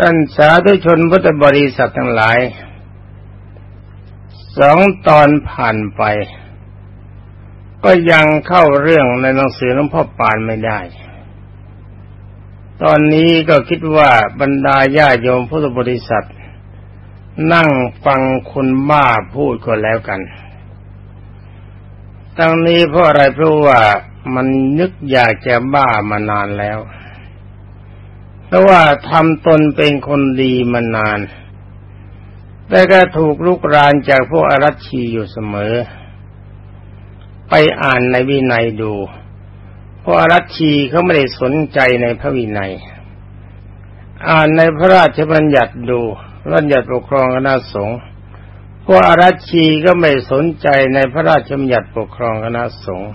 ท่านสาธุชนพุทธบริษัททั้งหลาย สองตอนผ่านไป ก็ยังเข้าเรื่องในหนังสือหลวงพ่อปานไม่ได้ ตอนนี้ก็คิดว่าบรรดาญาโยมพุทธบริษัท นั่งฟังคนบ้าพูดก็แล้วกัน ตั้งนี้เพราะอะไรเพราะว่ามันนึกอยากจะบ้ามานานแล้ว เพราะว่าทำตนเป็นคนดีมานาน แต่ก็ถูกลุกรานจากพวกอรัชชีอยู่เสมอ ไปอ่านในวินัยดูพวกอรัชชีเขาไม่ได้สนใจในพระวินัย อ่านในพระราชบัญญัติดูบัญญัติปกครองคณะสงฆ์พวกอรัชชีก็ไม่สนใจในพระราชบัญญัติปกครองคณะสงฆ์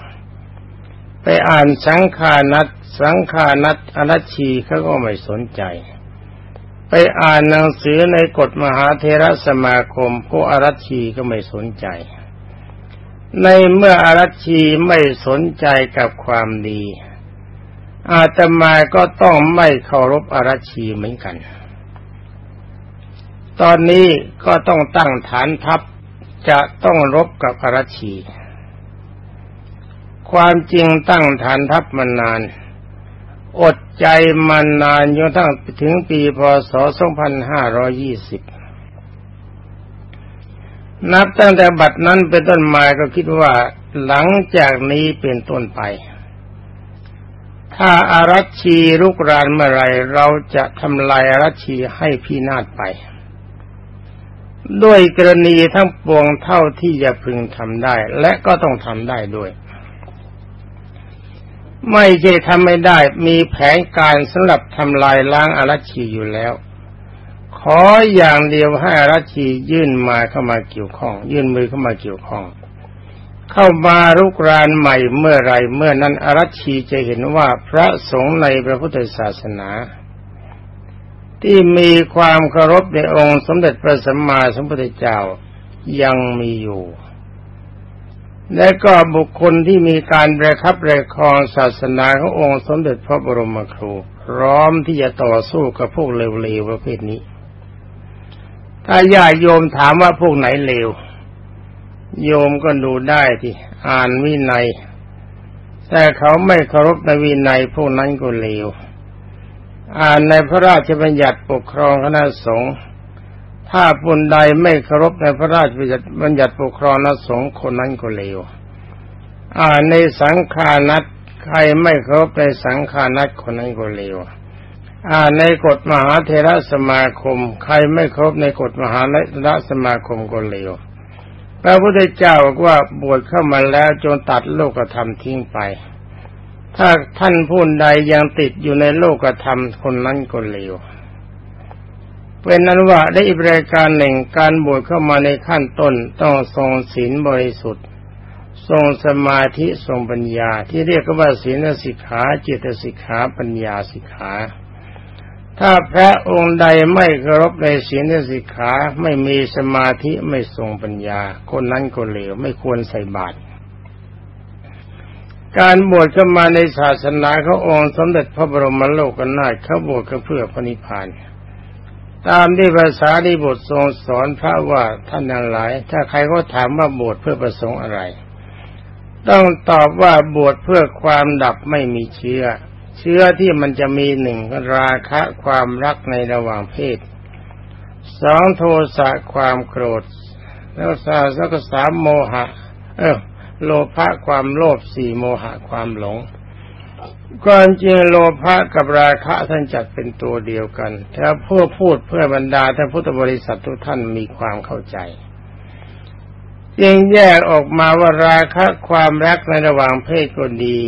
ไปอ่านสังขานัตสังขานัตอรัชชีเขาก็ไม่สนใจ ไปอ่านหนังสือในกฎมหาเทรสมาคมพวกอรัชชีก็ไม่สนใจ ในเมื่ออรัชชีไม่สนใจกับความดี อาตมาก็ต้องไม่เคารพอรัชชีเหมือนกัน ตอนนี้ก็ต้องตั้งฐานทัพจะต้องรบกับอรัชชี ความจริงตั้งฐานทัพมานาน อดใจมานานจนทั้งถึงปีพศ 2520 นับตั้งแต่บัดนั้นเป็นต้นมาก็คิดว่าหลังจากนี้เป็นต้นไป ถ้าอารัชชีรุกรานเมื่อไรเราจะทำลายอารัชชีให้พินาศไป ด้วยกรณีทั้งปวงเท่าที่จะพึงทำได้ และก็ต้องทำได้ด้วย ไม่ใช่ทำไม่ได้มีแผนการสำหรับทำลายล้างอารัชีอยู่แล้ว ขออย่างเดียวให้อารัชียื่นมาเข้ามาเกี่ยวข้อง ยื่นมือเข้ามาเกี่ยวข้อง เข้ามารุกรานใหม่เมื่อไรเมื่อนั้นอารัชีจะเห็นว่าพระสงฆ์ในพระพุทธศาสนา ที่มีความเคารพในองค์สมเด็จพระสัมมาสัมพุทธเจ้ายังมีอยู่ และก็บุคคลที่มีการประคับประคองศาสนาขององค์สมเด็จพระบรมครู พร้อมที่จะต่อสู้กับพวกเลวๆประเภทนี้ ถ้าญาโยมถามว่าพวกไหนเลว โยมก็ดูได้ที่อ่านวินัย แต่เขาไม่เคารพในวินัยพวกนั้นก็เลว อ่านในพระราชบัญญัติปกครองคณะสงฆ์ ถ้าบุญใดไม่เคารพในพระราชบัญญัติปกครองนสงฆ์คนนั้นก็เลวอ่าในสังขานัตใครไม่เคารพในสังขานัตคนนั้นก็เลวอ่าในกฎมหาเทระสมาคม ใครไม่เคารพในกฎมหาเทระสมาคมก็เลวพระพุทธเจ้าบอกว่าบวชเข้ามาแล้วจนตัดโลกธรรมทิ้งไป ถ้าท่านผู้ใดยังติดอยู่ในโลกธรรมคนนั้นก็เลว เป็นนั้นว่าได้อีกรายการหนึ่งการบวชเข้ามาในขั้นต้นต้องทรงศีลบริสุทธิ์ ทรงสมาธิทรงปัญญา ที่เรียกว่าศีลสิกขาจิตสิกขาปัญญาสิกขาถ้าพระองค์ใดไม่เคารพในศีลสิกขาไม่มีสมาธิไม่ทรงปัญญา คนนั้นก็เลวไม่ควรใส่บาตรการบวชเข้ามาในศาสนาเขององค์สมเด็จพระบรมโลกนาถเขาบวชเพื่อพระนิพพาน ตามที่ภาษาดีบททรงสอนพระว่าท่านทั้งหลาย ถ้าใครก็ถามว่าบวชเพื่อประสงค์อะไร ต้องตอบว่าบวชเพื่อความดับไม่มีเชื้อ เชื้อที่มันจะมีหนึ่งราคะความรักในระหว่างเพศสองโทสะความโกรธ แล้วสาสักสามโมหะ เออโลภะความโลภสี่โมหะความหลง ก่อนจริงโลภะกับราคะท่านจัดเป็นตัวเดียวกันถ้าพูดพูดเพื่อบรรดาท่านพุทธบริษัททุกท่านมีความเข้าใจยังแยกออกมาว่าราคะความรักในระหว่างเพศก็ดี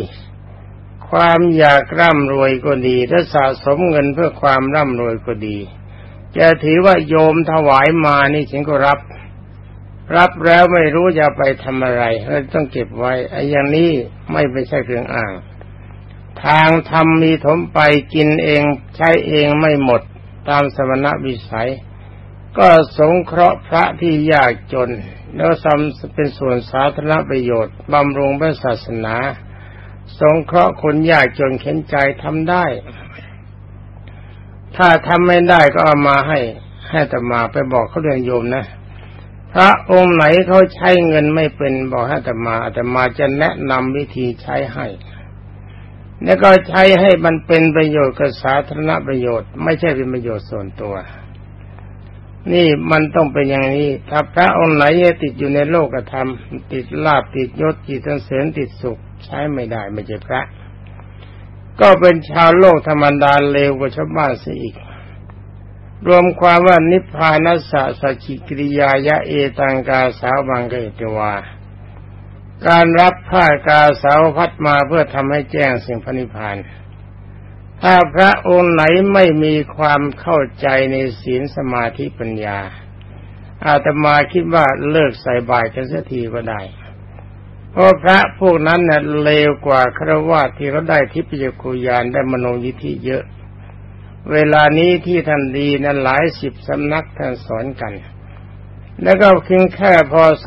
ความอยากร่ำรวยก็ดีถ้าสะสมเงินเพื่อความร่ำรวยก็ดี จะถือว่าโยมถวายมานี่ฉันก็รับ รับแล้วไม่รู้จะไปทำอะไรเราต้องเก็บไว้ไอ้อย่างนี้ไม่ไปใช่เครื่องอ้าง ทางธรรมมีถมไปกินเองใช้เองไม่หมดตามสมณวิสัย ก็สงเคราะห์พระที่ยากจน แล้วซ้ำเป็นส่วนสาธารณประโยชน์บำรุงพระศาสนา สงเคราะห์คนยากจนเข็นใจทำได้ ถ้าทำไม่ได้ก็เอามาให้ให้ตมาไปบอกเขาเรื่องโยมนะพระองค์ไหนเขาใช้เงินไม่เป็นบอกให้ตมาตมาจะแนะนำวิธีใช้ให้ แล้วก็ใช้ให้มันเป็นประโยชน์กับสาธารณประโยชน์ ไม่ใช่เป็นประโยชน์ส่วนตัว นี่มันต้องเป็นอย่างนี้ ถ้าพระองค์ไหนติดอยู่ในโลกธรรม ติดลาบติดยศติดเสริญติดสุข ใช้ไม่ได้ไม่ใช่พระ ก็เป็นชาวโลกธรรมดาเลวกว่าชาวบ้านเสียอีกรวมความว่านิพพานัสสะสักิกิริยายะเอตังกาสาวังเกตวา การรับผ้ากาสาวพัดมาเพื่อทำให้แจ้งสิ่งพระนิพพาน ถ้าพระองค์ไหนไม่มีความเข้าใจในศีลสมาธิปัญญา อาตมาคิดว่าเลิกใส่บาตรกันเสักทีก็ได้ เพราะพระพวกนั้นเน่ะเลวกว่าครวาที่เขาได้ทิพยคุยานได้มโนยิธิเยอะ เวลานี้ที่ท่านดีนั้นหลายสิบสำนักท่านสอนกัน แล้วก็เพียงแค่พศ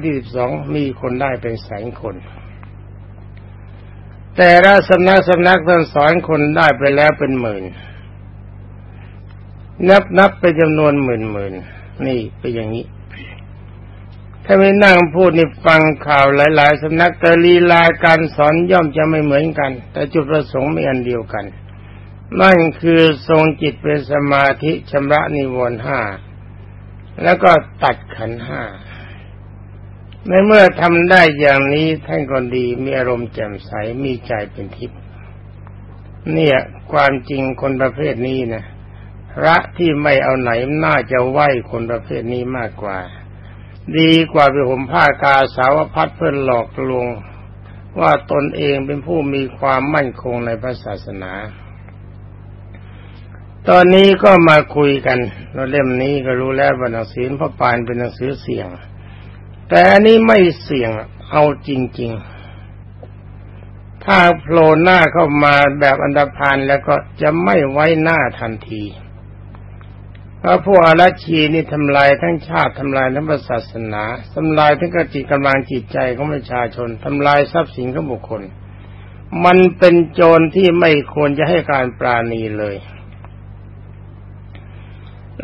2522 มีคนได้เป็นแสนคน แต่ละสำนักสำนักท่านสอนคนได้ไปแล้วเป็นหมื่น นับนับเป็นจำนวนหมื่นหมื่นนี่เป็นอย่างนี้ ถ้าไม่นั่งพูดนี่ฟังข่าวหลาย ๆสำนักแต่ลีลาการสอนย่อมจะไม่เหมือนกัน แต่จุดประสงค์ไม่อันเดียวกัน นั่นคือทรงจิตเป็นสมาธิชำระนิวรณ์ห้า แล้วก็ตัดขันห้าในเมื่อทำได้อย่างนี้ท่านก็ดีมีอารมณ์แจ่มใสมีใจเป็นทิพย์เนี่ยความจริงคนประเภทนี้นะพระที่ไม่เอาไหนน่าจะไหวคนประเภทนี้มากกว่า ดีกว่าไปห่มผ้ากาสาวพัดเพื่อหลอกลวงว่าตนเองเป็นผู้มีความมั่นคงในพระศาสนา ตอนนี้ก็มาคุยกันเราเล่มนี้ก็รู้แล้วว่าหนังสือพระปานเป็นหนังสือเสี่ยง แต่อันนี้ไม่เสี่ยงเอาจริง ๆ ถ้าโผล่หน้าเข้ามาแบบอันดพานแล้วก็จะไม่ไว้หน้าทันทีเพราะพวกอาราชีนี่ทำลายทั้งชาติทำลายทั้งศาสนาทำลายทั้งกจิตกำลังจิตใจของประชาชนทำลายทรัพย์สินของบุคคล มันเป็นโจรที่ไม่ควรจะให้การปราณีเลย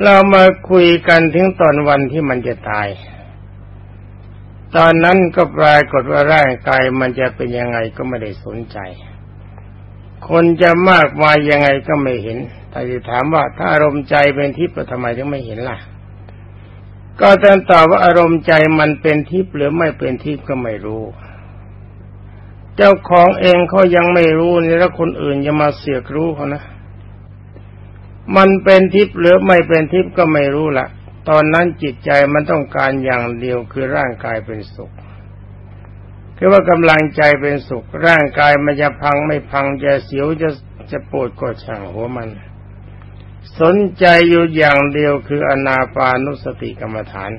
เรามาคุยกันถึงตอนวันที่มันจะตาย ตอนนั้นก็ปรากฏว่าร่างกายมันจะเป็นยังไงก็ไม่ได้สนใจ คนจะมากมายยังไงก็ไม่เห็น แต่จะถามว่าถ้าอารมณ์ใจเป็นทิพย์ทำไมถึงไม่เห็นล่ะ ก็จะตอบว่าอารมณ์ใจมันเป็นทิพย์หรือไม่เป็นทิพย์ก็ไม่รู้ เจ้าของเองเขายังไม่รู้นี่แล้วคนอื่นจะมาเสียกรู้เขานะ มันเป็นทิพย์หรือไม่เป็นทิพย์ก็ไม่รู้ละตอนนั้นจิตใจมันต้องการอย่างเดียวคือร่างกายเป็นสุขคือว่ากำลังใจเป็นสุข ร่างกายมันจะพังไม่พังจะเสียวจะจะปวดก็ช่างหัวมัน สนใจอยู่อย่างเดียวคืออนาปานุสติกรรมฐาน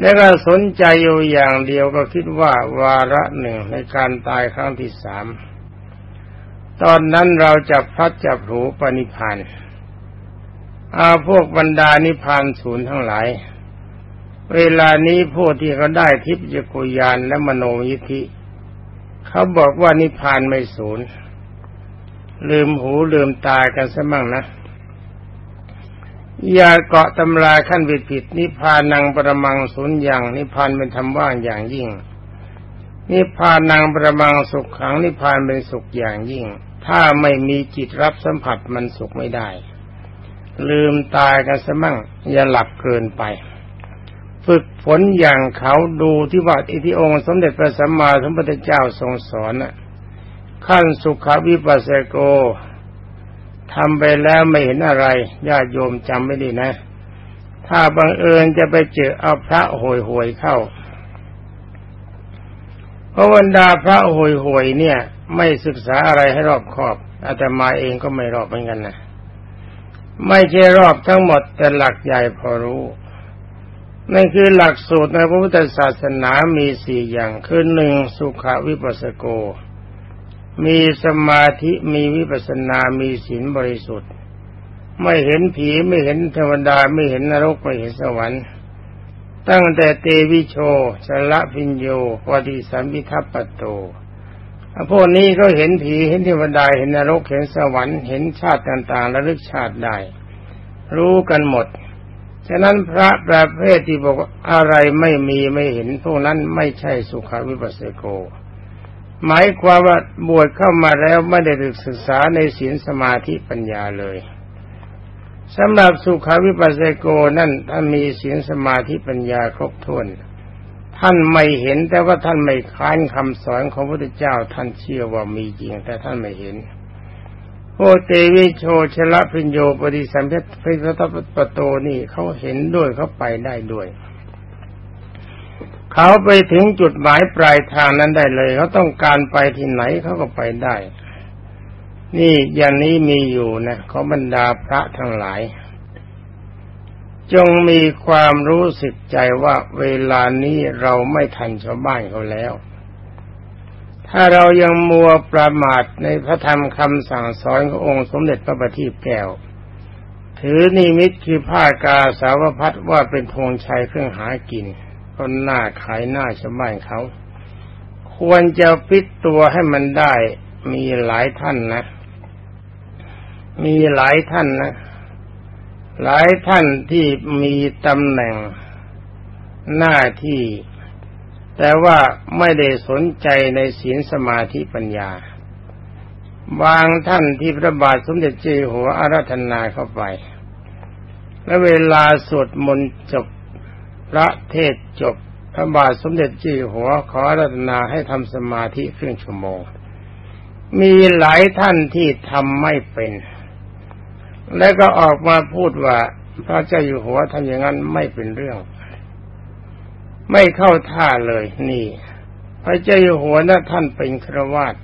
แล้วก็สนใจอยู่อย่างเดียวก็คิดว่าวาระหนึ่งในการตายครั้งที่สาม ตอนนั้นเราจะพัดจับหูปณิพานธ์อาพวกบรรดานิพานศูนย์ทั้งหลาย เวลานี้พวกที่เขาได้ทิพยกุยานและมโนยิธิ เขาบอกว่านิพานไม่ศูนย์ ลืมหูลืมตากันซะมั่งนะ อย่าเกาะตำราขั้นวิดผิดนิพานังประมังศูนย์อย่างนิพานเป็นธรรมว่างอย่างยิ่ง นิพานังประมังสุขขังนิพานเป็นสุขอย่างยิ่ง ถ้าไม่มีจิตรับสัมผัสมันสุขไม่ได้ ลืมตายกันซะมั่งอย่าหลับเกินไป ฝึกฝนอย่างเขาดูที่ว่าอิทิองค์สมเด็จพระสัมมาสัมพุทธเจ้าทรงสอนน่ะขั้นสุขวิปัสสโกทำไปแล้วไม่เห็นอะไรญาติโยมจำไม่ดีนะ ถ้าบังเอิญจะไปเจอเอาพระหวยหวยเข้า เพราะบรรดาพระห่วยหวยเนี่ย ไม่ศึกษาอะไรให้รอบคอบอาตมาเองก็ไม่รอบเหมือนกันนะไม่ใช่รอบทั้งหมดแต่หลักใหญ่พอรู้นั่นคือหลักสูตรในพระพุทธศาสนามีสี่อย่างคือหนึ่งสุขวิปัสสโก มีสมาธิมีวิปัสสนา มีศีลบริสุทธิ์ ไม่เห็นผีไม่เห็นเทวดาไม่เห็นนรกไม่เห็นสวรรค์ ตั้งแต่เตวิโชชละพิญโยปฏิสัมพิทัปปโตพวกนี้ก็เห็นผีเห็นเทวดาเห็นนรกเห็นสวรรค์เห็นชาติต่างๆระลึกชาติได้ รู้กันหมด ฉะนั้นพระประเภทที่บอกอะไรไม่มีไม่เห็นพวกนั้นไม่ใช่สุขวิปัสสโก หมายความว่าบวชเข้ามาแล้วไม่ได้ศึกษาในศีลสมาธิปัญญาเลย สำหรับสุขวิปัสสโกนั่นท่านมีศีลสมาธิปัญญาครบถ้วน ท่านไม่เห็นแต่ว่าท่านไม่ค้านคำสอนของพระพุทธเจ้าท่านเชื่อว่ามีจริง แต่ท่านไม่เห็นโอเตวิโชชละพิญโยปฏิสัมเพพิสตปโตนี่เขาเห็นด้วยเขาไปได้ด้วย เขาไปถึงจุดหมายปลายทางนั้นได้เลย เขาต้องการไปที่ไหนเขาก็ไปได้ นี่อย่างนี้มีอยู่นะขอบรรดาพระทั้งหลาย จงมีความรู้สึกใจว่าเวลานี้เราไม่ทันชาวบ้านเขาแล้ว ถ้าเรายังมัวประมาทในพระธรรมคำสั่งสอนขององค์สมเด็จพระบัณฑิตแก้ว ถือนิมิตคือผ้ากาสาวพัดว่าเป็นธงชัยเครื่องหากินคนหน้าขายหน้าชาวบ้านเขา ควรจะปิดตัวให้มันได้มีหลายท่านนะ มีหลายท่านนะ หลายท่านที่มีตำแหน่งหน้าที่ แต่ว่าไม่ได้สนใจในศีลสมาธิปัญญา บางท่านที่พระบาทสมเด็จเจ้าหัวอาราธนาเข้าไป และเวลาสวดมนต์จบพระเทศจบพระบาทสมเด็จเจ้าหัวขออาราธนาให้ทำสมาธิครึ่งชั่วโมง มีหลายท่านที่ทำไม่เป็น แล้วก็ออกมาพูดว่าพระเจ้าอยู่หัวทำอย่างนั้นไม่เป็นเรื่อง ไม่เข้าท่าเลยนี่ พระเจ้าอยู่หัวนะ่ะท่านเป็นครวาต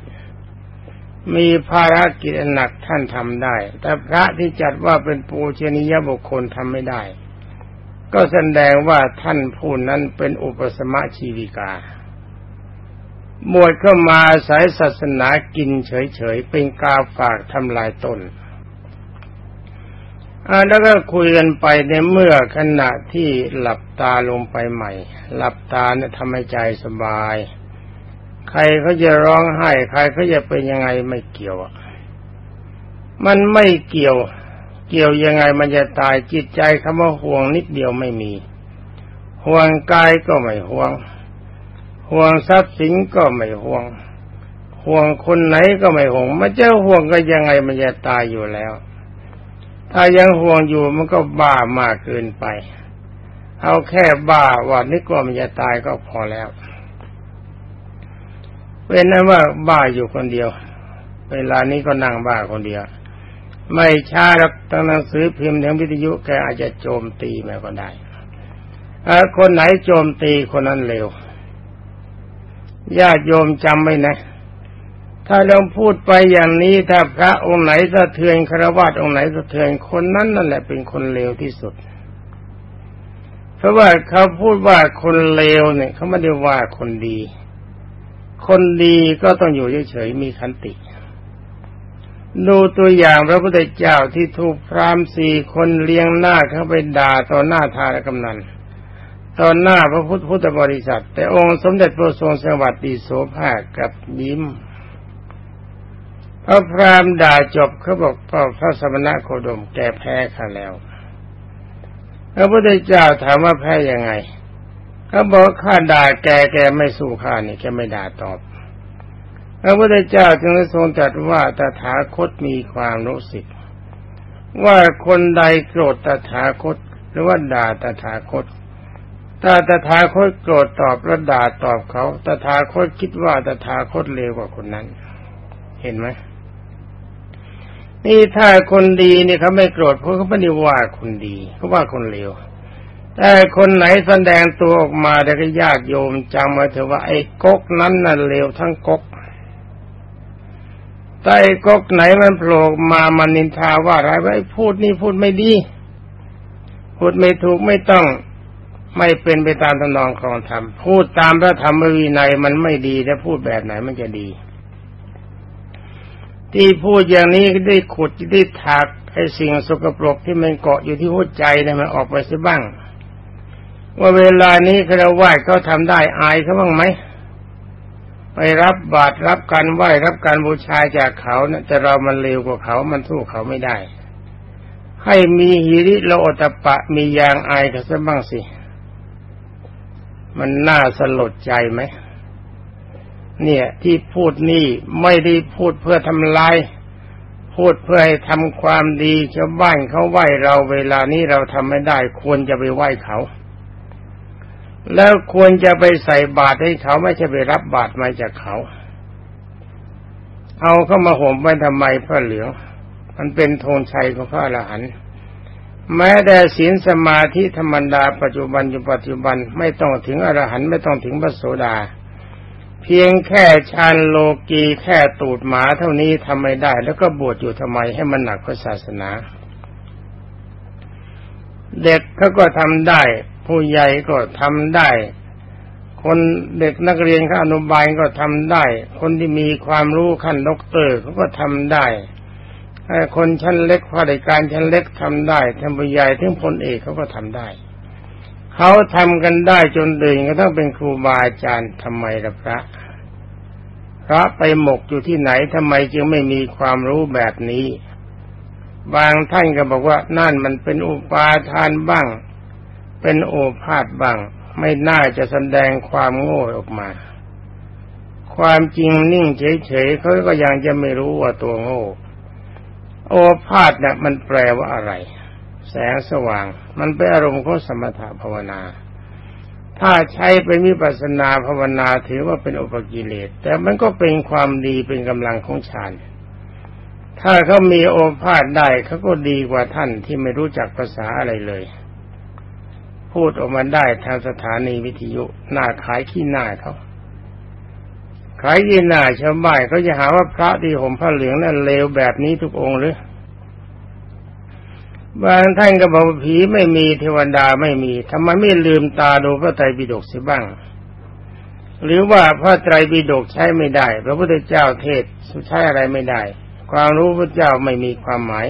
มีภารกิจหนักท่านทำได้ แต่พระที่จัดว่าเป็นปูชนียบุคคลทำไม่ได้ ก็แสดงว่าท่านผู้นั้นเป็นอุปสมะชีวิกาบวชเข้ามาสายศาสนากินเฉยๆ เป็นกาฝากทำลายตน แล้วก็คุยกันไปในเมื่อขณะที่หลับตาลงไปใหม่ หลับตาเนี่ยทำให้ใจสบาย ใครเขาจะร้องไห้ ใครเขาจะเป็นยังไงไม่เกี่ยวมันไม่เกี่ยว เกี่ยวยังไงมันจะตายจิตใจคำว่าห่วงนิดเดียวไม่มี ห่วงกายก็ไม่ห่วง ห่วงทรัพย์สินก็ไม่ห่วง ห่วงคนไหนก็ไม่ห่วงมันจะห่วงก็ยังไงมันจะตายอยู่แล้ว ถ้ายังห่วงอยู่มันก็บ้ามากเกินไป เอาแค่บ้าว่านึกว่ามันจะตายก็พอแล้วเป็นนั้นว่าบ้าอยู่คนเดียว เวลานี้ก็นั่งบ้าคนเดียว ไม่ช้าแล้วตั้งหนังสือพิมพ์ทั้งวิทยุแกอาจจะโจมตีแม่ก็ได้คนไหนโจมตีคนนั้นเร็วญาติโยมจำไว้นะ ถ้าเราพูดไปอย่างนี้ถ้าพระองค์ไหนสะเทือนคารวะองค์ไหนสะเทือนคนนั้นนั่นแหละเป็นคนเลวที่สุด เพราะว่าเขาพูดว่าคนเลวเนี่ยเขาไม่ได้ว่าคนดี คนดีก็ต้องอยู่เฉยๆมีขันติ ดูตัวอย่างพระพุทธเจ้าที่ถูกพรามสี่คนเลี้ยงหน้าเข้าไปด่าต่อหน้าทารกำนันตอนหน้าพระพุทธพุทธบริษัท แต่องค์สมเด็จพระทรงสวัสดีโสภากับยิ้ม พระพรามด่าจบเขาบอกพ่อพระสมณะโคดมแกแพ้ข้าแล้วพระพุทธเจ้าถามว่าแพ้ยังไงเขาบอกข้าด่าแกแกไม่สู้ข้านี่แกไม่ด่าตอบ พระพุทธเจ้าจึงทรงตรัสว่าตถาคตมีความรู้สึก ว่าคนใดโกรธตถาคต หรือว่าด่าตถาคตถ้าตถาคตโกรธตอบแล้วด่าตอบเขาตถาคตคิดว่าตถาคตเลวกว่าคนนั้น เห็นไหม นี่ถ้าคนดีเนี่ยเขาไม่โกรธเพราะเขาไม่ได้ว่าคนดีเขาว่าคนเลวแต่คนไหนแสดงตัวออกมาแต่ก็ญาติโยมจำมาเถอะว่าไอ้ก๊กนั้นน่ะเลวทั้งก๊กแต่ไอ้ก๊กไหนมันโผล่มามันนินทาว่าอะไรว่าไอ้พูดนี่พูดไม่ดี พูดไม่ถูกไม่ต้องไม่เป็นไปตามตำนองของธรรมพูดตามพระธรรมวินัยมันไม่ดีแต่พูดแบบไหนมันจะดี ที่พูดอย่างนี้ได้ขุดได้ถักไอ้สิ่งสกปรกที่มันเกาะอยู่ที่หัวใจเนี่ยมันออกไปซะบ้าง ว่าเวลานี้คารวะเขาทำได้อายเขาบ้างไหมไปรับบาตรรับการไหว้รับการบูชาจากเขาเนะแต่เรามันเร็วกว่าเขา มันสู้เขาไม่ได้ ให้มีหิริโลตปะมียางอายกันสักบ้างสิ มันน่าสลดใจไหม เนี่ยที่พูดนี่ไม่ได้พูดเพื่อทำลาย พูดเพื่อให้ทำความดีชาวบ้านเขาไหว้เราเวลานี้เราทำไม่ได้ ควรจะไปไหว้เขา แล้วควรจะไปใส่บาตรให้เขาไม่ใช่ไปรับบาตรมาจากเขา เอาเข้ามาห่มไว้ทำไมพระเหลือง มันเป็นธงชัยของพระอรหันต์แม้แต่ศีลสมาธิธรรมดาปัจจุบันอยู่ปัจจุบันไม่ต้องถึงอรหันต์ไม่ต้องถึงพระโสดา เพียงแค่ชานโลกีแค่ตูดหมาเท่านี้ทำไม่ได้ แล้วก็บวชอยู่ทำไมให้มันหนักพระศาสนา เด็กเขาก็ทำได้ ผู้ใหญ่ก็ทำได้ คนเด็กนักเรียนขั้นอนุบาลก็ทำได้ คนที่มีความรู้ขั้นด็อกเตอร์เขาก็ทำได้คนชั้นเล็กข้าราชการชั้นเล็กทำได้ท่านผู้ใหญ่ถึงพลเอกเขาก็ทำได้ เขาทำกันได้จนเดินก็ต้องเป็นครูบาอาจารย์ทำไมล่ะพระ พระไปหมกอยู่ที่ไหนทำไมจึงไม่มีความรู้แบบนี้ บางท่านก็บอกว่านั่นมันเป็นอุปาทานบ้าง เป็นโอภาษบ้าง ไม่น่าจะแสดงความโง่ออกมา ความจริงนิ่งเฉยๆเขาก็ยังจะไม่รู้ว่าตัวโง่ โอภาษเนี่ยมันแปลว่าอะไร แสงสว่าง มันเป็นอารมณ์ของสมถะภาวนา ถ้าใช้เป็นวิปัสนาภาวนาถือว่าเป็นอุปกิเลส แต่มันก็เป็นความดีเป็นกำลังของฌานถ้าเขามีโอภาษได้เขาก็ดีกว่าท่านที่ไม่รู้จักภาษาอะไรเลย พูดออกมาได้ทางสถานีวิทยุหน้าขายขี้หน้าเขาขายขี้หน้าชาวบ้านเขาจะหาว่าพระที่ห่มผ้าเหลืองนั่นเลวแบบนี้ทุกองค์หรือ บางท่านก็บอกผีไม่มีเทวดาไม่มีทำไมไม่ลืมตาดูพระไตรปิฎกเสียบ้าง หรือว่าพระไตรปิฎกใช้ไม่ได้ พระพุทธเจ้าเทศใช้อะไรไม่ได้ ความรู้พระเจ้าไม่มีความหมาย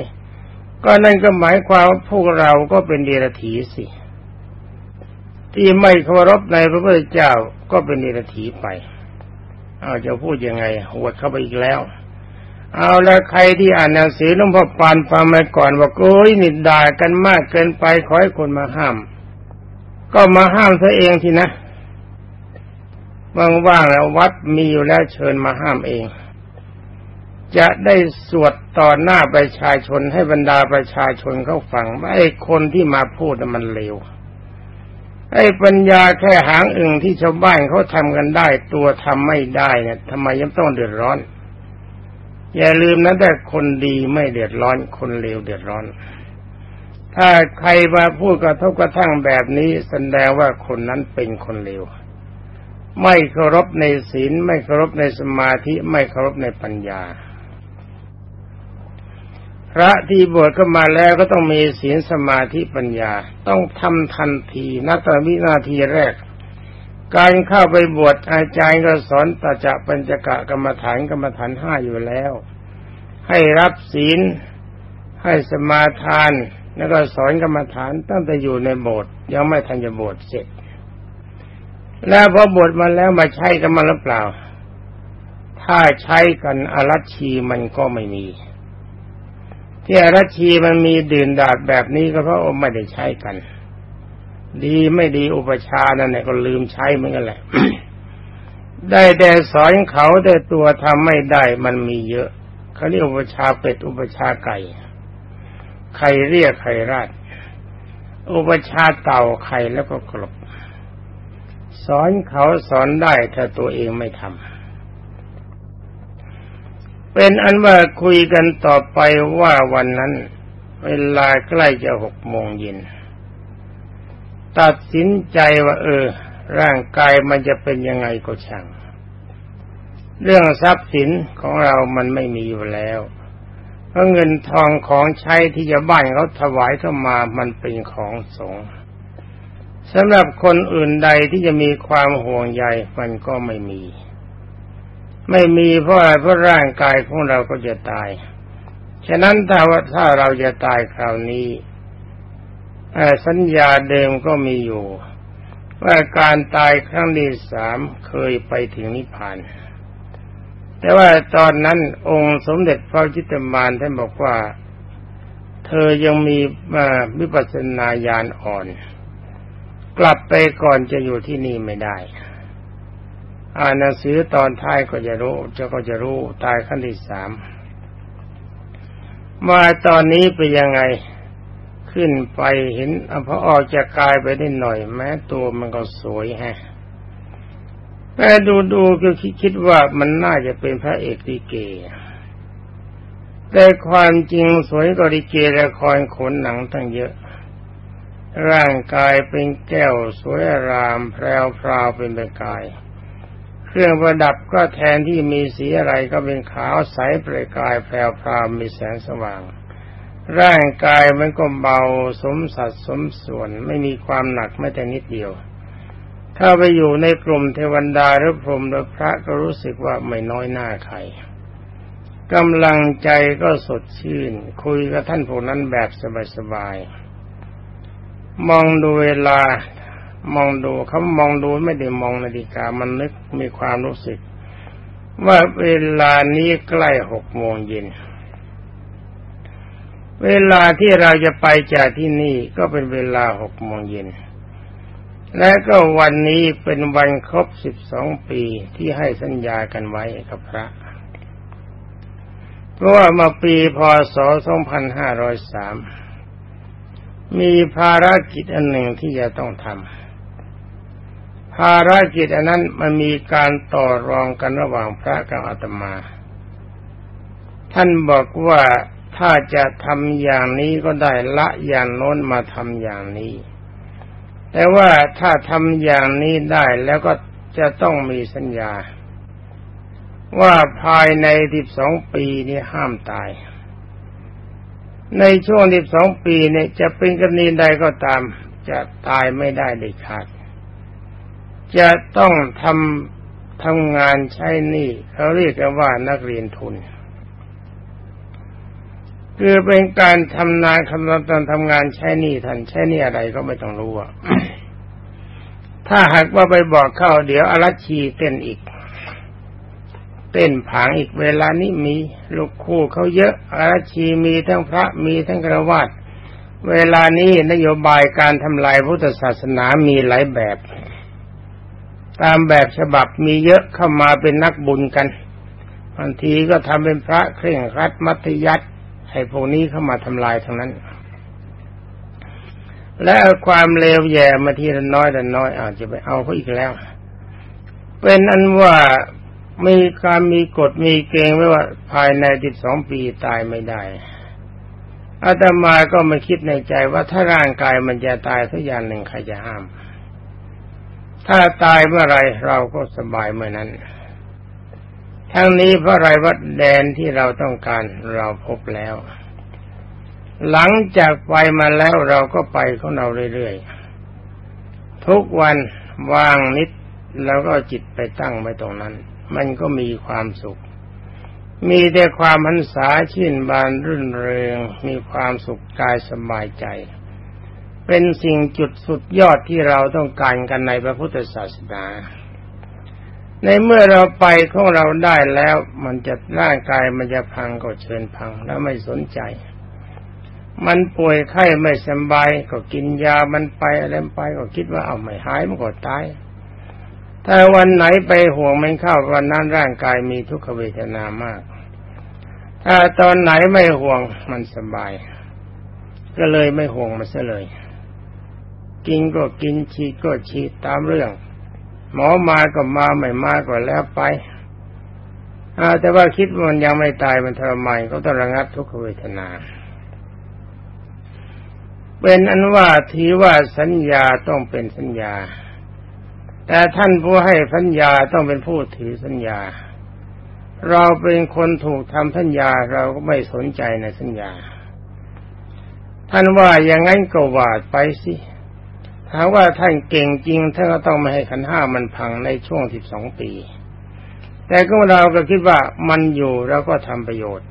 ก็นั่นก็หมายความว่าพวกเราก็เป็นเดรัจฉีสิ ที่ไม่เคารพในพระพุทธเจ้าก็เป็นนิรถีไป เอาจะพูดยังไงหวดเข้าไปอีกแล้ว เอาแล้วใครที่อ่านหนังสือหลวงพ่อปานฟังมาก่อนว่าโอ้ยนิดด่ากันมากเกินไปขอให้คนมาห้าม ก็มาห้ามซะเองทีนะว่างๆแล้ววัดมีอยู่แล้วเชิญมาห้ามเอง จะได้สวดต่อหน้าประชาชนให้บรรดาประชาชนเขาฟังว่าไอ้คนที่มาพูดมันเลวไอ้ปัญญาแค่หางอึ่งที่ชาวบ้านเขาทำกันได้ ตัวทำไม่ได้เนี่ยทำไมยังต้องเดือดร้อน อย่าลืมนะแต่คนดีไม่เดือดร้อนคนเลวเดือดร้อน ถ้าใครมาพูดกระทบกระทั่งแบบนี้แสดงว่าคนนั้นเป็นคนเลวไม่เคารพในศีลไม่เคารพในสมาธิไม่เคารพในปัญญา พระที่บวชก็มาแล้วก็ต้องมีศีลสมาธิปัญญา ต้องทำทันทีนัตวินาทีแรก การเข้าไปบวชอาจารย์ก็สอนตาจะปัญจกะกรรมฐานกรรมฐานห้าอยู่แล้ว ให้รับศีล ให้สมาทาน แล้วก็สอนกรรมฐานตั้งแต่อยู่ในโบสถ์ยังไม่ทันจะบวชเสร็จ แล้วพอบวชมาแล้วมาใช้กันมาหรือเปล่า ถ้าใช้กันอรัชชีมันก็ไม่มี ที่อรัชีมันมีดื่นดาดแบบนี้ก็เพราะไม่ได้ใช้กัน ดีไม่ดีอุปชานั่นแหละก็ลืมใช้เหมือนกันแหละ ได้แต่สอนเขาแต่ตัวทำไม่ได้มันมีเยอะเขาเรียกอุปชาเป็ดอุปชาไก่ ใครเรียกใครราดอุปชาเต่าไข่แล้วก็กลบ สอนเขาสอนได้ถ้าตัวเองไม่ทำเป็นอันว่าคุยกันต่อไปว่าวันนั้น เวลาใกล้จะหกโมงเย็น ตัดสินใจว่า เออ ร่างกายมันจะเป็นยังไงก็ช่าง เรื่องทรัพย์สินของเรามันไม่มีอยู่แล้วเพราะเงินทองของใช้ที่จะบ้านเขาถวายเข้ามามันเป็นของสงสำหรับคนอื่นใดที่จะมีความห่วงใยมันก็ไม่มี ไม่มีเพราะอะไรเพราะร่างกายของเราก็จะตาย ฉะนั้นถ้าว่าถ้าเราจะตายคราวนี้ สัญญาเดิมก็มีอยู่ ว่าการตายครั้งที่สามเคยไปถึงนิพพาน แต่ว่าตอนนั้นองค์สมเด็จพระจิตตมานท่านบอกว่า เธอยังมีวิปัสสนาญาณอ่อน กลับไปก่อนจะอยู่ที่นี่ไม่ได้อ่านหนังสือตอนท้ายก็จะรู้จะก็จะรู้ตายขั้นที่สามมาตอนนี้ไปยังไง ขึ้นไปเห็นอพอออกจากกายไปได้หน่อย แม้ตัวมันก็สวยฮะแต่ดูดูก็คิดว่ามันน่าจะเป็นพระเอกลิเก แต่ความจริงสวยกว่าลิเกละครขนหนังตั้งเยอะ ร่างกายเป็นแก้วสวยรามแพรวพราวเป็นประกาย เครื่องประดับก็แทนที่มีสีอะไรก็เป็นขาวใสประกายแพรวพราวมีแสงสว่าง ร่างกายมันก็เบาสมสัดสมส่วนไม่มีความหนักแม้แต่นิดเดียว ถ้าไปอยู่ในกลุ่มเทวันดาหรือพรหมหรือพระก็รู้สึกว่าไม่น้อยหน้าใครกำลังใจก็สดชื่น คุยกับท่านพวกนั้นแบบสบายๆมองดูเวลามองดูเขามองดูไม่ได้มองนาฬิกามันนึกมีความรู้สึก ว่าเวลานี้ใกล้หกโมงเย็น เวลาที่เราจะไปจากที่นี่ก็เป็นเวลาหกโมงเย็น และก็วันนี้เป็นวันครบสิบสองปีที่ให้สัญญากันไว้กับพระ เพราะว่ามาปีพศสองพันห้าร้อยสามมีภารกิจอันหนึ่งที่จะต้องทำภารกิจอันนั้นมันมีการต่อรองกันระหว่างพระกับอาตมา ท่านบอกว่า ถ้าจะทำอย่างนี้ก็ได้ละอย่างโน้นมาทำอย่างนี้ แต่ว่าถ้าทำอย่างนี้ได้แล้วก็จะต้องมีสัญญา ว่าภายในสิบสองปีนี้ห้ามตาย ในช่วงสิบสองปีเนี่ยจะเป็นกรณีใดก็ตาม จะตายไม่ได้เด็ดขาด จะต้องทำทำงานใช้หนี้เขาเรียกกันว่านักเรียนทุน คือเป็นการทำนานคำนวณตอนทำงานใช้นี่ท่านใช้นี่อะไรก็ไม่ต้องรู้อะถ้าหากว่าไปบอกเข้า เดี๋ยวอรัชีเต้นอีก เต้นผางอีกเวลานี้มีลูกคู่เขาเยอะอรัชีมีทั้งพระมีทั้งกระวาดเวลานี้นโยบายการทำลายพุทธศาสนามีหลายแบบ ตามแบบฉบับมีเยอะเข้ามาเป็นนักบุญกันบางทีก็ทำเป็นพระเคร่งครัดมัธยัติ ไอ้พวกนี้เข้ามาทำลายทั้งนั้น และความเลวแย่มาทีละน้อยละน้อยอาจจะไปเอาเขาอีกแล้ว เป็นอันว่ามีการมีกฎมีเกณฑ์ไว้ว่าภายในสิบสองปีตายไม่ได้อาตมาก็มาคิดในใจว่าถ้าร่างกายมันจะตายสักอย่างหนึ่งใครจะห้าม ถ้าตายเมื่อไรเราก็สบายเมื่อนั้น ทั้งนี้เพราะไรวัดแดนที่เราต้องการเราพบแล้ว หลังจากไปมาแล้วเราก็ไปของเราเรื่อยๆ ทุกวันวางนิดแล้วก็จิตไปตั้งไว้ตรงนั้น มันก็มีความสุข มีแต่ความหันษาชื่นบานรื่นเริง มีความสุขกายสบายใจ เป็นสิ่งจุดสุดยอดที่เราต้องการกันในพระพุทธศาสนา ในเมื่อเราไปของเราได้แล้ว มันจะร่างกายมันจะพังก็เชิญพังแล้วไม่สนใจ มันป่วยไข้ไม่สบายก็กินยามันไปอะไรไปก็คิดว่าเอาไม่หายมันก็ตายถ้าวันไหนไปห่วงมันเข้าวันนั้นร่างกายมีทุกขเวทนามาก ถ้าตอนไหนไม่ห่วงมันสบาย ก็เลยไม่ห่วงมันซะเลย กินก็กินฉีดก็ฉีดตามเรื่อง หมอมาก็มาไม่มาก็แล้วไปอาแต่ว่าคิดมันยังไม่ตายมันทรมานก็ต้องระงับทุกขเวทนาเป็นอันว่าถือว่าสัญญาต้องเป็นสัญญา แต่ท่านผู้ให้สัญญาต้องเป็นผู้ถือสัญญา เราเป็นคนถูกทำสัญญาเราก็ไม่สนใจในสัญญา ท่านว่าอย่างนั้นก็วาดไปสิ ถามว่าท่านเก่งจริงท่านก็ต้องไม่ให้ขันห้ามันพังในช่วงสิบสองปี แต่ก็เราก็คิดว่ามันอยู่แล้วก็ทำประโยชน์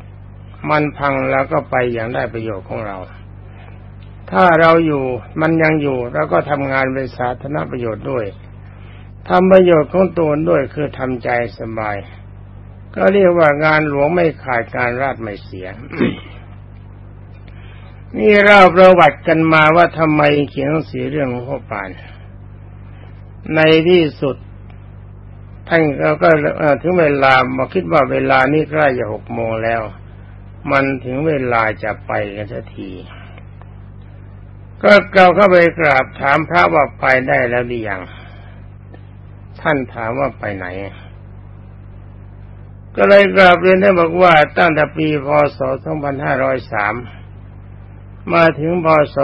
มันพังแล้วก็ไปอย่างได้ประโยชน์ของเรา ถ้าเราอยู่มันยังอยู่แล้วก็ทำงานเป็นสาธารณประโยชน์ด้วยทำประโยชน์ของตัวด้วยคือทำใจสบาย ก็เรียกว่างานหลวงไม่ขาดการราดไม่เสีย นี่เราประวัติกันมาว่าทำไมเขียนหนังสือเรื่องของพ่อปาน ในที่สุดท่านก็ก็ถึงเวลามาคิดว่าเวลานี้ใกล้จะหกโมงแล้ว มันถึงเวลาจะไปกันสักที ก็เราเข้าไปกราบถามพระว่าไปได้แล้วหรือยังท่านถามว่าไปไหน ก็เลยกราบเรียนได้บอกว่าตั้งแต่ปีพศ 2503 มาถึงพศ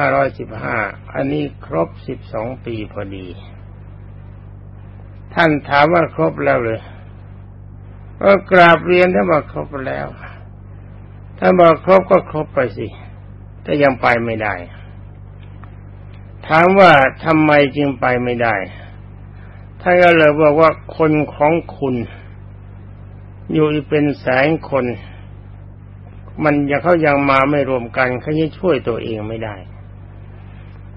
2515 อันนี้ครบ 12 ปีพอดี ท่านถามว่าครบแล้วเลยก็กราบเรียนท่านบอกครบแล้ว ท่านบอกครบก็ครบไปสิ แต่ยังไปไม่ได้ ถามว่าทำไมจึงไปไม่ได้ ท่านก็เลยบอกว่าคนของคุณ อยู่เป็นแสนคน มันยังเขายังมาไม่รวมกันเขายังช่วยตัวเองไม่ได้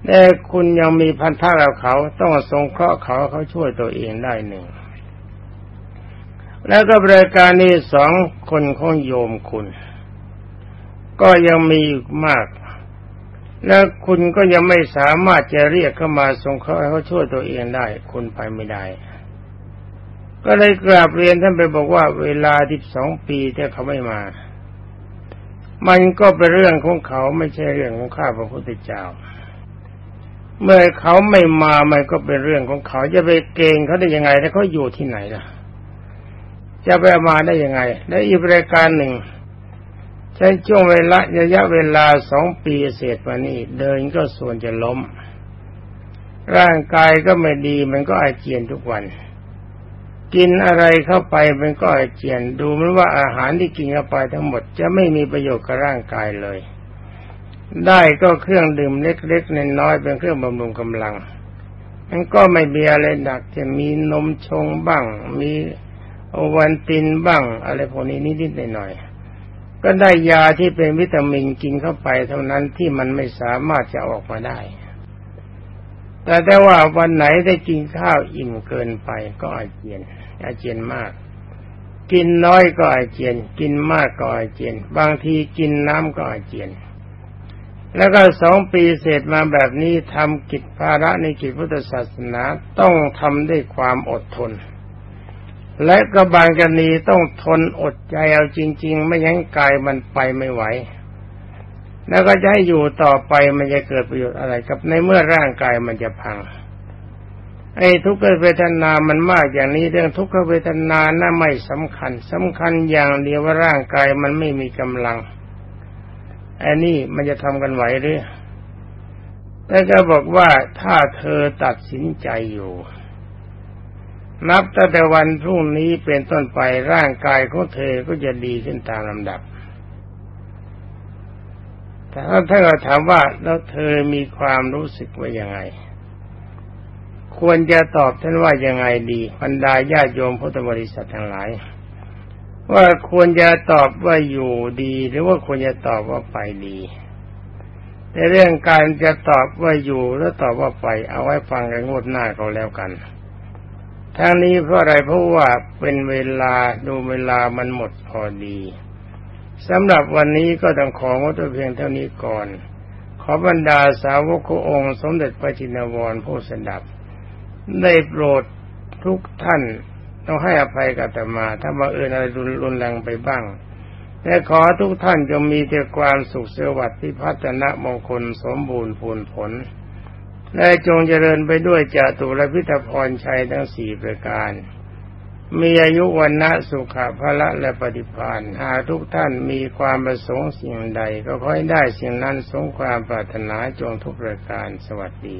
แต่คุณยังมีพันธะกับเขาต้องสงเคราะห์เขาเขาช่วยตัวเองได้หนึ่ง แล้วก็บริการนี้สองคนของโยมคุณ ก็ยังมีมาก แล้วคุณก็ยังไม่สามารถจะเรียกเข้ามาสงเคราะห์เขาช่วยตัวเองได้ คุณไปไม่ได้ก็เลยกราบเรียนท่านไปบอกว่าเวลาที่สองปีที่เขาไม่มา มันก็เป็นเรื่องของเขาไม่ใช่เรื่องของข้าพระพุทธเจ้า เมื่อเขาไม่มามันก็เป็นเรื่องของเขา จะไปเกงเขาได้ยังไงถ้าเขาอยู่ที่ไหนล่ะ จะไปมาได้ยังไง และอีกรายการหนึ่งใช้ช่วงเวลาระยะเวลาสองปีเศษมานี่เดินก็ส่วนจะล้ม ร่างกายก็ไม่ดีมันก็อาเจียนทุกวัน กินอะไรเข้าไปมันก็อาเจียน ดูมันว่าอาหารที่กินเข้าไปทั้งหมดจะไม่มีประโยชน์กับร่างกายเลย ได้ก็เครื่องดื่มเล็กๆน้อยๆเป็นเครื่องบำรุงกำลังมันก็ไม่มีอะไรหนักจะมีนมชงบ้าง มีโอวันตินบ้าง อะไรพวกนี้นิดๆหน่อยๆก็ได้ยาที่เป็นวิตามินกินเข้าไป เท่านั้นที่มันไม่สามารถจะออกมาได้ แต่แต่ว่าวันไหนได้กินข้าวอิ่มเกินไปก็อาเจียน อาเจียนมาก กินน้อยก็อาเจียน กินมากก็อาเจียน บางทีกินน้ำก็อาเจียน แล้วก็สองปีเสร็จมาแบบนี้ทำกิจภาระในกิจพุทธศาสนาต้องทำด้วยความอดทน และก็บางกรณีต้องทนอดใจเอาจริง ๆ ไม่ยั้งกายมันไปไม่ไหวแล้วก็จะให้อยู่ต่อไปมันจะเกิดประโยชน์อะไรกับในเมื่อร่างกายมันจะพัง ไอ้ทุกขเวทนามันมากอย่างนี้เรื่องทุกขเวทนาน่าไม่สำคัญสำคัญอย่างเดียวว่าร่างกายมันไม่มีกำลังอันนี้มันจะทำกันไหวหรือแต่ก็บอกว่าถ้าเธอตัดสินใจอยู่ นับตั้งแต่วันพรุ่งนี้เป็นต้นไปร่างกายของเธอก็จะดีขึ้นตามลำดับแต่ถ้าถ้าเราถามว่าแล้วเธอมีความรู้สึกว่ายังไง ควรจะตอบท่านว่ายังไงดีบรรดาญาโยมพุทธบริษัททั้งหลาย ว่าควรจะตอบว่าอยู่ดี หรือว่าควรจะตอบว่าไปดีในเรื่องการจะตอบว่าอยู่แล้วตอบว่าไป เอาไว้ฟังกันงวดหน้าก็แล้วกันทั้งนี้เพราะอะไรเพราะว่าเป็นเวลาดูเวลามันหมดพอดีสำหรับวันนี้ก็ต้องของงดเพียงเท่านี้ก่อน ขอบรรดาสาวกองค์ สมเด็จพระจินวรผู้สดับ ได้โปรดทุกท่านต้องให้อภัยกับแต่มา ถ้าว่าเอินอะไรรุนแรงไปบ้างแต่ขอทุกท่านจงมีแต่ความสุขสวัสดิ์ที่พัฒนะมงคลสมบูรณ์ผลผล และจงเจริญไปด้วยจตุรพิธพรชัยทั้งสี่ประการ มีอายุวันนะสุขภาละและปฏิพานหากทุกท่านมีความประสงค์สิ่งใด ก็ค่อยได้สิ่งนั้นสงความปรารถนาจงทุกประการสวัสดี